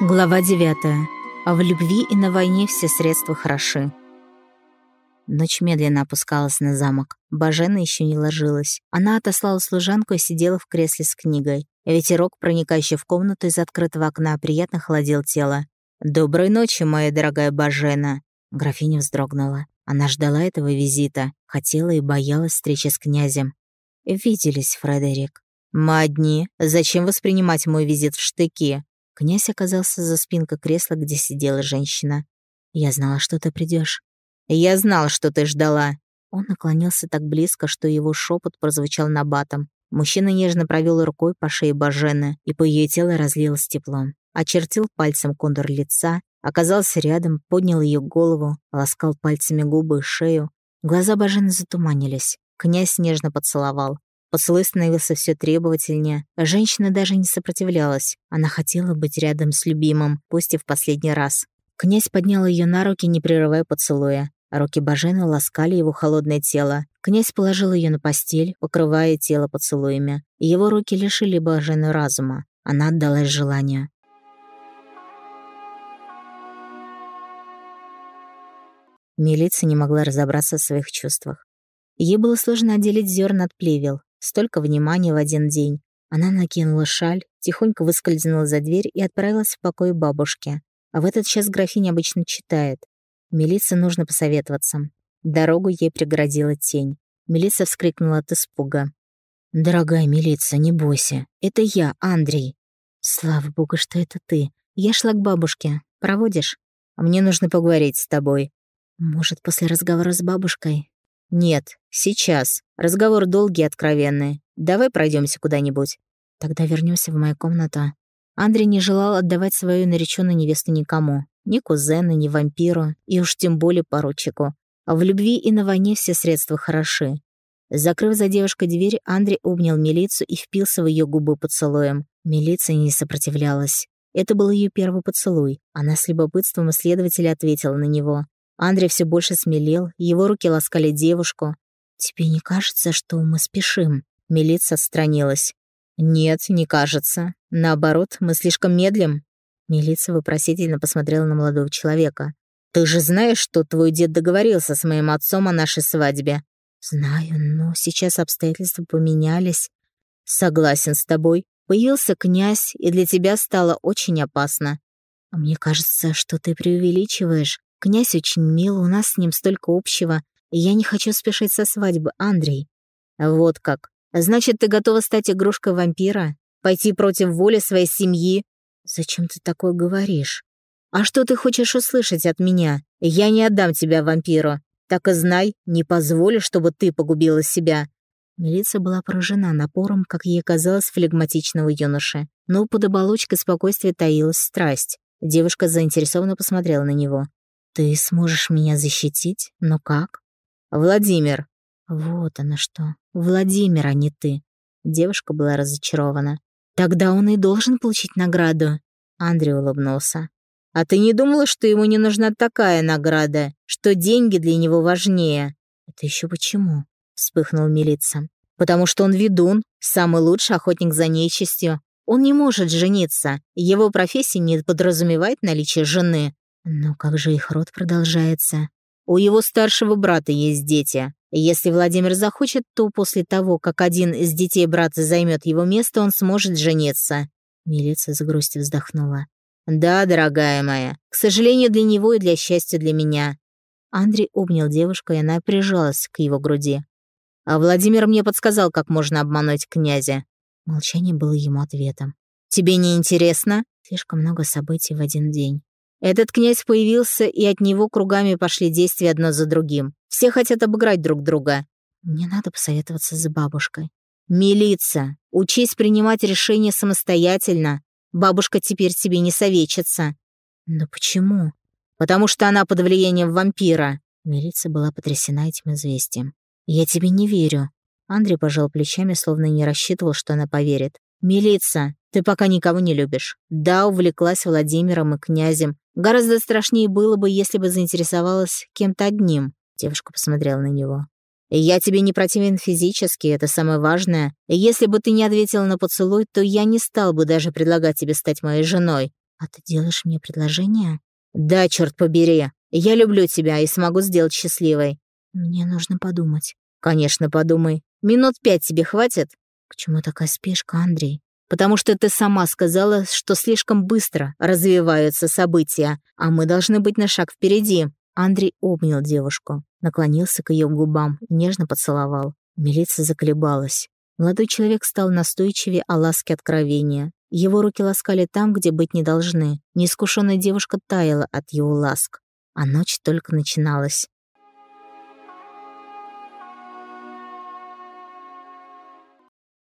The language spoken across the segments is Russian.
Глава 9. А в любви и на войне все средства хороши. Ночь медленно опускалась на замок. Бажена еще не ложилась. Она отослала служанку и сидела в кресле с книгой. Ветерок, проникающий в комнату из открытого окна, приятно холодил тело. «Доброй ночи, моя дорогая Бажена!» Графиня вздрогнула. Она ждала этого визита, хотела и боялась встречи с князем. «Виделись, Фредерик». «Мы одни. Зачем воспринимать мой визит в штыки?» Князь оказался за спинкой кресла, где сидела женщина. «Я знала, что ты придешь. «Я знал, что ты ждала». Он наклонился так близко, что его шепот прозвучал набатом. Мужчина нежно провел рукой по шее Бажены, и по ее телу разлилось теплом. Очертил пальцем контур лица, оказался рядом, поднял ее голову, ласкал пальцами губы и шею. Глаза Бажены затуманились. Князь нежно поцеловал. Поцелуй становился все требовательнее. Женщина даже не сопротивлялась. Она хотела быть рядом с любимым, пусть и в последний раз. Князь поднял ее на руки, не прерывая поцелуя. Руки Бажены ласкали его холодное тело. Князь положил ее на постель, покрывая тело поцелуями. Его руки лишили Бажены разума. Она отдалась желанию. Милиция не могла разобраться в своих чувствах. Ей было сложно отделить зерна от плевел. Столько внимания в один день. Она накинула шаль, тихонько выскользнула за дверь и отправилась в покой бабушки. А в этот час графиня обычно читает. Милице нужно посоветоваться. Дорогу ей преградила тень. Милица вскрикнула от испуга. «Дорогая милица, не бойся. Это я, Андрей». «Слава богу, что это ты. Я шла к бабушке. Проводишь?» «Мне нужно поговорить с тобой». «Может, после разговора с бабушкой?» «Нет, сейчас. Разговор долгий и откровенный. Давай пройдемся куда-нибудь». «Тогда вернемся в мою комнату». Андрей не желал отдавать свою нареченную невесту никому. Ни кузену, ни вампиру, и уж тем более поручику. А в любви и на войне все средства хороши. Закрыв за девушкой дверь, Андрей обнял милицию и впился в ее губы поцелуем. Милиция не сопротивлялась. Это был ее первый поцелуй. Она с любопытством исследователя ответила на него. Андрей все больше смелел, его руки ласкали девушку. «Тебе не кажется, что мы спешим?» Милиция отстранилась. «Нет, не кажется. Наоборот, мы слишком медлим». Милиция вопросительно посмотрела на молодого человека. «Ты же знаешь, что твой дед договорился с моим отцом о нашей свадьбе?» «Знаю, но сейчас обстоятельства поменялись». «Согласен с тобой. Появился князь, и для тебя стало очень опасно». «А мне кажется, что ты преувеличиваешь. Князь очень мил, у нас с ним столько общего, и я не хочу спешить со свадьбы, Андрей». «Вот как. Значит, ты готова стать игрушкой вампира? Пойти против воли своей семьи?» «Зачем ты такое говоришь?» «А что ты хочешь услышать от меня? Я не отдам тебя вампиру. Так и знай, не позволю, чтобы ты погубила себя». Милиция была поражена напором, как ей казалось, флегматичного юноши. Но под оболочкой спокойствия таилась страсть. Девушка заинтересованно посмотрела на него. «Ты сможешь меня защитить? Но как?» «Владимир». «Вот оно что. Владимир, а не ты». Девушка была разочарована. «Тогда он и должен получить награду». Андрей улыбнулся. «А ты не думала, что ему не нужна такая награда, что деньги для него важнее?» «Это еще почему?» — вспыхнул милица. «Потому что он ведун, самый лучший охотник за нечистью. Он не может жениться, его профессия не подразумевает наличие жены. Но как же их род продолжается? У его старшего брата есть дети. Если Владимир захочет, то после того, как один из детей брата займет его место, он сможет жениться. Милиция с грустью вздохнула. «Да, дорогая моя, к сожалению, для него и для счастья для меня». Андрей обнял девушку, и она прижалась к его груди. «А Владимир мне подсказал, как можно обмануть князя». Молчание было ему ответом. «Тебе не интересно?» Слишком много событий в один день. Этот князь появился, и от него кругами пошли действия одно за другим. Все хотят обыграть друг друга. Мне надо посоветоваться с бабушкой. Милица, учись принимать решения самостоятельно. Бабушка теперь тебе не советчица. Но почему? Потому что она под влиянием вампира. Милица была потрясена этим известием. Я тебе не верю. Андрей пожал плечами, словно не рассчитывал, что она поверит. «Милица, ты пока никого не любишь. Да, увлеклась Владимиром и князем, Гораздо страшнее было бы, если бы заинтересовалась кем-то одним. Девушка посмотрела на него. «Я тебе не противен физически, это самое важное. Если бы ты не ответила на поцелуй, то я не стал бы даже предлагать тебе стать моей женой. «А ты делаешь мне предложение?» «Да, черт побери. Я люблю тебя и смогу сделать счастливой». «Мне нужно подумать». «Конечно, подумай. Минут пять тебе хватит?» «К чему такая спешка, Андрей?» «Потому что ты сама сказала, что слишком быстро развиваются события, а мы должны быть на шаг впереди». Андрей обнял девушку, наклонился к ее губам и нежно поцеловал. Милиция заколебалась. Молодой человек стал настойчивее о ласке откровения. Его руки ласкали там, где быть не должны. Неискушенная девушка таяла от его ласк. А ночь только начиналась.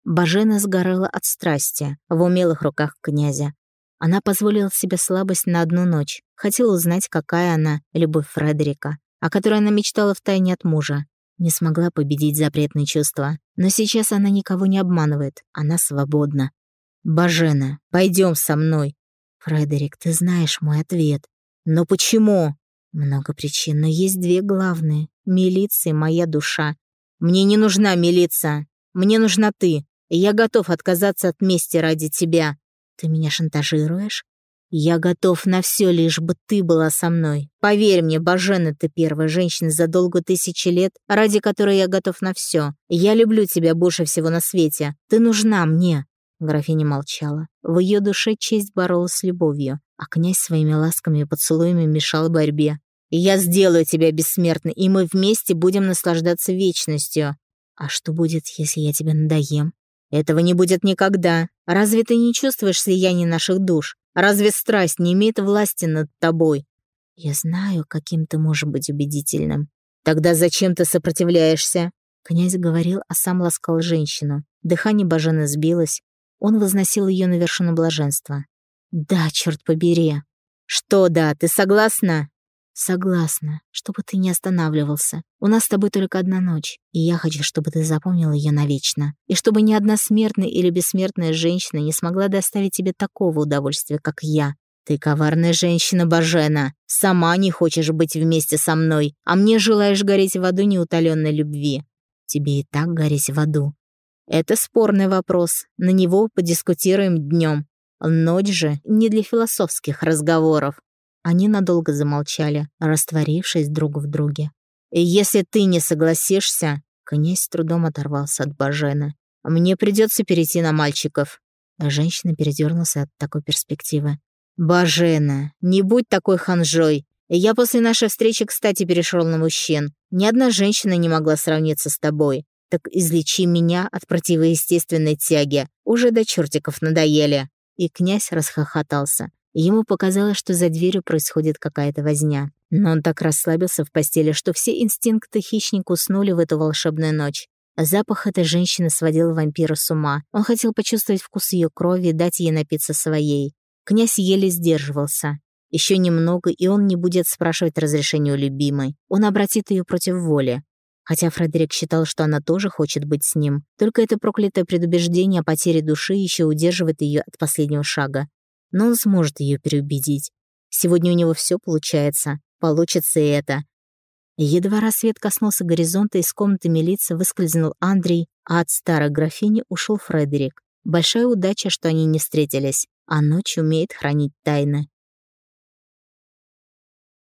Бажена сгорала от страсти в умелых руках князя. Она позволила себе слабость на одну ночь. Хотела узнать, какая она, любовь Фредерика, о которой она мечтала втайне от мужа. Не смогла победить запретные чувства. Но сейчас она никого не обманывает. Она свободна. «Бажена, пойдем со мной». «Фредерик, ты знаешь мой ответ». «Но почему?» «Много причин, но есть две главные. Милиция — моя душа». «Мне не нужна милиция. Мне нужна ты. Я готов отказаться от мести ради тебя». «Ты меня шантажируешь?» «Я готов на все, лишь бы ты была со мной. Поверь мне, Бажена, ты первая женщина за долгу тысячи лет, ради которой я готов на все. Я люблю тебя больше всего на свете. Ты нужна мне». Графиня молчала. В ее душе честь боролась с любовью, а князь своими ласками и поцелуями мешал борьбе. «Я сделаю тебя бессмертной, и мы вместе будем наслаждаться вечностью». «А что будет, если я тебя надоем?» «Этого не будет никогда. Разве ты не чувствуешь слияние наших душ? Разве страсть не имеет власти над тобой? Я знаю, каким ты можешь быть убедительным. Тогда зачем ты сопротивляешься? Князь говорил, а сам ласкал женщину. Дыхание Бажены сбилось. Он возносил ее на вершину блаженства. «Да, черт побери!» «Что да, ты согласна?» «Согласна, чтобы ты не останавливался. У нас с тобой только одна ночь, и я хочу, чтобы ты запомнил ее навечно. И чтобы ни одна смертная или бессмертная женщина не смогла доставить тебе такого удовольствия, как я. Ты коварная женщина, Бажена. Сама не хочешь быть вместе со мной, а мне желаешь гореть в аду неутоленной любви. Тебе и так гореть в аду. Это спорный вопрос. На него подискутируем днем. Ночь же не для философских разговоров. Они надолго замолчали, растворившись друг в друге. «Если ты не согласишься...» Князь с трудом оторвался от Бажены. «Мне придется перейти на мальчиков». Женщина передернулся от такой перспективы. «Бажена, не будь такой ханжой. Я после нашей встречи, кстати, перешел на мужчин. Ни одна женщина не могла сравниться с тобой. Так излечи меня от противоестественной тяги. Уже до чертиков надоели». И князь расхохотался. Ему показалось, что за дверью происходит какая-то возня. Но он так расслабился в постели, что все инстинкты хищника уснули в эту волшебную ночь. Запах этой женщины сводил вампира с ума. Он хотел почувствовать вкус ее крови и дать ей напиться своей. Князь еле сдерживался. Еще немного, и он не будет спрашивать разрешения у любимой. Он обратит ее против воли. Хотя Фредерик считал, что она тоже хочет быть с ним. Только это проклятое предубеждение о потере души еще удерживает ее от последнего шага но он сможет ее переубедить. Сегодня у него все получается, получится и это. Едва рассвет коснулся горизонта, из комнаты милиции выскользнул Андрей, а от старой графини ушел Фредерик. Большая удача, что они не встретились, а ночь умеет хранить тайны.